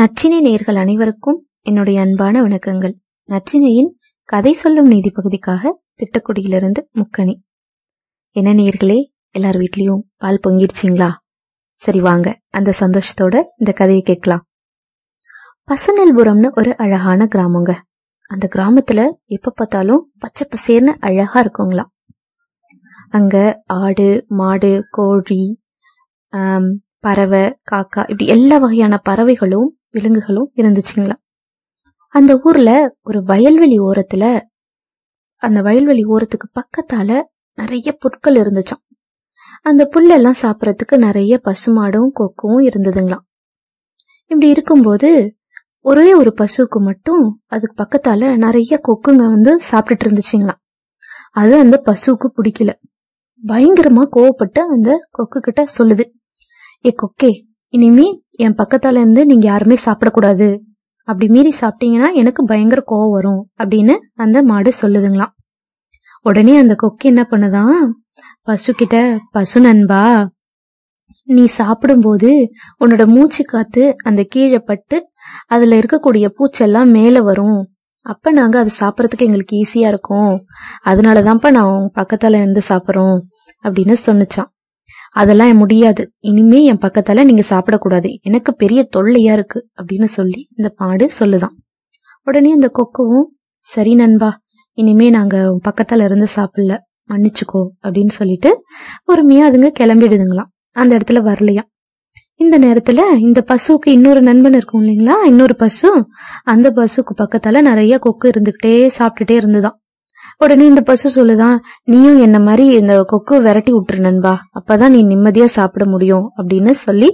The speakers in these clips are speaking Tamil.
நற்றினை நேர்கள் அனைவருக்கும் என்னுடைய அன்பான வணக்கங்கள். நற்றினையின் கதை சொல்லும் நீதி பகுதிக்காக திட்டக்குடியிலிருந்து முக்கணி என்ன நேர்களே எல்லார் வீட்லயும் பால் பொங்கிடுச்சிங்களா? சரி வாங்க அந்த சந்தோஷத்தோட இந்த கதையை கேட்கலாம். பசநெல்புரம்னு ஒரு அழகான கிராமங்க. அந்த கிராமத்துல எப்ப பார்த்தாலும் பச்சை பசேர்னு அழகா இருக்குங்களாம். அங்க ஆடு மாடு கோழி பறவை காக்கா இப்படி எல்லா வகையான பறவைகளும் விலங்குகளும் இருந்துச்சுங்களா? அந்த ஊர்ல ஒரு வயல்வெளி ஓரத்துல அந்த வயல்வெளி ஓரத்துக்கு பக்கத்தால நிறைய புற்கள் இருந்துச்சாம். அந்த புல்லெல்லாம் சாப்பிட்றதுக்கு நிறைய பசுமாடும் கொக்கும் இருந்ததுங்களாம். இப்படி இருக்கும்போது ஒரே ஒரு பசுவுக்கு மட்டும் அதுக்கு பக்கத்தால நிறைய கொக்குங்க வந்து சாப்பிட்டுட்டு இருந்துச்சுங்களாம். அது அந்த பசுவுக்கு பிடிக்கல. பயங்கரமா கோவப்பட்டு அந்த கொக்கு கிட்ட சொல்லுது ஏ கொக்கே இனிமே என் பக்கத்தால இருந்து நீங்க யாருமே சாப்பிடக்கூடாது. அப்படி மீறி சாப்பிட்டீங்கன்னா எனக்கு பயங்கர கோவம் வரும் அப்படின்னு அந்த மாடு சொல்லுதுங்களாம். உடனே அந்த கொக்கு என்ன பண்ணுதான் பசு கிட்ட பசு நண்பா நீ சாப்பிடும்போது உன்னோட மூச்சு காத்து அந்த கீழே பட்டு அதுல இருக்கக்கூடிய பூச்செல்லாம் மேல வரும். அப்ப நாங்க அதை சாப்பிடறதுக்கு எங்களுக்கு ஈஸியா இருக்கும். அதனாலதான்ப்பா நான் உன் பக்கத்தால இருந்து சாப்பிடுறோம் அப்படின்னு சொன்னுச்சான் அதெல்லாம் முடியாது. இனிமே என் பக்கத்தால நீங்க சாப்பிடக்கூடாது. எனக்கு பெரிய தொல்லையா இருக்கு அப்படின்னு சொல்லி இந்த மாடு சொல்லுதான். உடனே இந்த கொக்குவும் சரி நண்பா இனிமே நாங்க பக்கத்துல இருந்து சாப்பிடல. மன்னிச்சுக்கோ அப்படின்னு சொல்லிட்டு பொறுமையா அதுங்க கிளம்பிடுதுங்களாம். அந்த இடத்துல வரலையா இந்த நேரத்துல இந்த பசுவுக்கு இன்னொரு நண்பன் இருக்கும் இல்லைங்களா? இன்னொரு பசு அந்த பசுக்கு பக்கத்தால நிறைய கொக்கு இருந்துகிட்டே சாப்பிட்டுட்டே இருந்துதான். உடனே இந்த பசு சொல்லுதான் நீயும் என்ன மாதிரி இந்த கொக்கு விரட்டி விட்டுரு நண்பா அப்பதான் நீ நிம்மதியா சாப்பிட முடியும் அப்படின்னு சொல்லி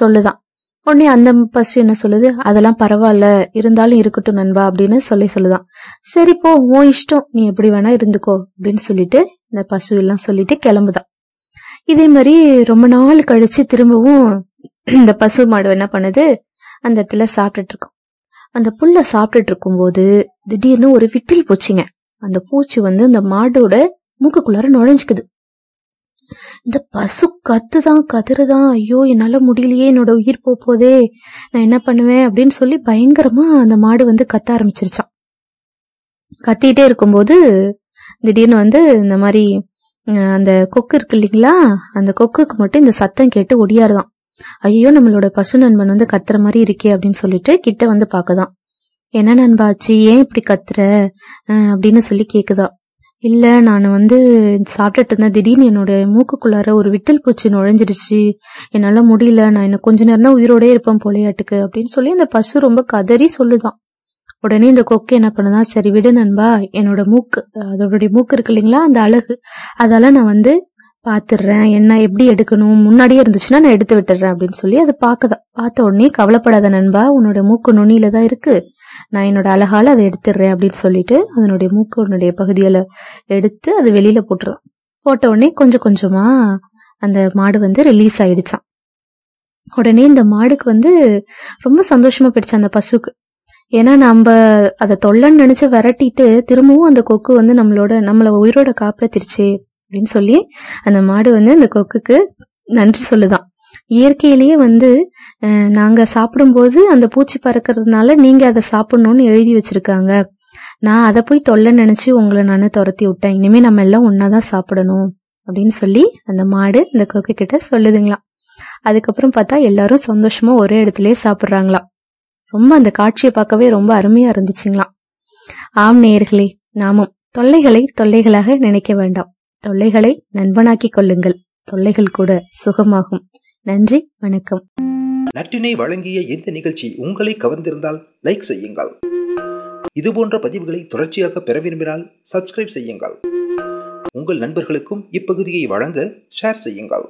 சொல்லுதான் உடனே அந்த பசு என்ன சொல்லுது அதெல்லாம் பரவாயில்ல இருந்தாலும் இருக்கட்டும் நண்பா அப்படின்னு சொல்லி சொல்லுதான் சரி போ உன் இஷ்டம் நீ எப்படி வேணா இருந்துக்கோ அப்படின்னு சொல்லிட்டு இந்த பசு எல்லாம் சொல்லிட்டு கிளம்புதான் இதே மாதிரி ரொம்ப நாள் கழிச்சு திரும்பவும் இந்த பசு மாடு என்ன பண்ணுது அந்த இடத்துல சாப்பிட்டுட்டு இருக்கும். அந்த புல்ல சாப்பிட்டுட்டு இருக்கும்போது திடீர்னு ஒரு விட்டில் போச்சுங்க. அந்த பூச்சி வந்து அந்த மாடோட மூக்குக்குள்ளார நுழைஞ்சுக்குது. இந்த பசு கத்துதான் கதறுதான். ஐயோ என்னால முடியலையே என்னோட உயிர் போப்போதே நான் என்ன பண்ணுவேன் அப்படின்னு சொல்லி பயங்கரமா அந்த மாடு வந்து கத்த ஆரம்பிச்சிருச்சான் கத்திட்டே இருக்கும்போது திடீர்னு வந்து இந்த மாதிரி அந்த கொக்கு இருக்கு இல்லைங்களா? அந்த கொக்குக்கு மட்டும் இந்த சத்தம் கேட்டு ஒடியாருதான். ஐயோ நம்மளோட பசு நண்பன் வந்து கத்துற மாதிரி இருக்கே அப்படின்னு சொல்லிட்டு கிட்ட வந்து பாக்குதான் என்ன நண்பாச்சு ஏன் இப்படி கத்துற? அப்படின்னு சொல்லி கேக்குதா. இல்ல நான் வந்து சாப்பிட்டுட்டு இருந்தேன். திடீர்னு என்னோட மூக்குக்குள்ளார ஒரு விட்டல் பூச்சி நுழைஞ்சிருச்சு என்னால முடியல. நான் இன்னும் கொஞ்ச நேரம் தான் உயிரோடே இருப்பேன் போலையாட்டுக்கு அப்படின்னு சொல்லி அந்த பசு ரொம்ப கதறி சொல்லுதான். உடனே இந்த கொக்கு என்ன பண்ணுதான் சரி விடு நண்பா என்னோட மூக்கு அதோடைய மூக்கு இருக்கு இல்லைங்களா அந்த அழகு அதால நான் வந்து பாத்துடுறேன் என்ன எப்படி எடுக்கணும் முன்னாடியே இருந்துச்சுன்னா நான் எடுத்து விட்டுறேன் அப்படின்னு சொல்லி அதை பாக்கதான் பார்த்த உடனே கவலைப்படாத நண்பா உன்னோட மூக்கு நுனியில தான் இருக்கு. நான் என்னோட அழகால அதை எடுத்துடுறேன் அப்படின்னு சொல்லிட்டு அதனுடைய மூக்கு பகுதியில எடுத்து அது வெளியில போட்டுருதான் போட்ட உடனே கொஞ்சம் கொஞ்சமா அந்த மாடு வந்து ரிலீஸ் ஆயிடுச்சான் உடனே இந்த மாடுக்கு வந்து ரொம்ப சந்தோஷமா போயிடுச்சு அந்த பசுக்கு. ஏன்னா நம்ம அதை தொல்லன்னு நினைச்சு விரட்டிட்டு திரும்பவும் அந்த கொக்கு வந்து நம்மளோட நம்மள உயிரோட காப்பாத்திருச்சு அப்படின்னு சொல்லி அந்த மாடு வந்து அந்த கொக்குக்கு நன்றி சொல்லுதான். இயற்கையிலேயே வந்து நாங்கள் நாங்க சாப்பிடும்போது அந்த பூச்சி பறக்கிறதுனால நீங்க அதை சாப்பிடணும்னு எழுதி வச்சிருக்காங்க. நான் அதை போய் தொல்லை நினைச்சு உங்களை நான் துரத்தி விட்டேன். இனிமே நம்ம எல்லாம் ஒன்னாதான் சாப்பிடணும் அப்படின்னு சொல்லி அந்த மாடு இந்த கொக்கு கிட்ட சொல்லுதுங்களாம். அதுக்கப்புறம் பார்த்தா எல்லாரும் சந்தோஷமா ஒரே இடத்துலயே சாப்பிட்றாங்களாம். ரொம்ப அந்த காட்சியை பார்க்கவே ரொம்ப அருமையா இருந்துச்சுங்களாம். ஆம் நேயர்களே நாமும் தொல்லைகளை தொல்லைகளாக நினைக்க வேண்டாம். தொல்லைகளை நண்பனாக்கி கொள்ளுங்கள். தொல்லைகள் கூட சுகமாகும். நன்றி வணக்கம். நற்றினை வழங்கிய இந்த நிகழ்ச்சி உங்களை கவர்ந்திருந்தால் லைக் செய்யுங்கள். இதுபோன்ற பதிவுகளை தொடர்ச்சியாக பெற விரும்பினால் சப்ஸ்கிரைப் செய்யுங்கள். உங்கள் நண்பர்களுக்கும் இப்பகுதியை வழங்க ஷேர் செய்யுங்கள்.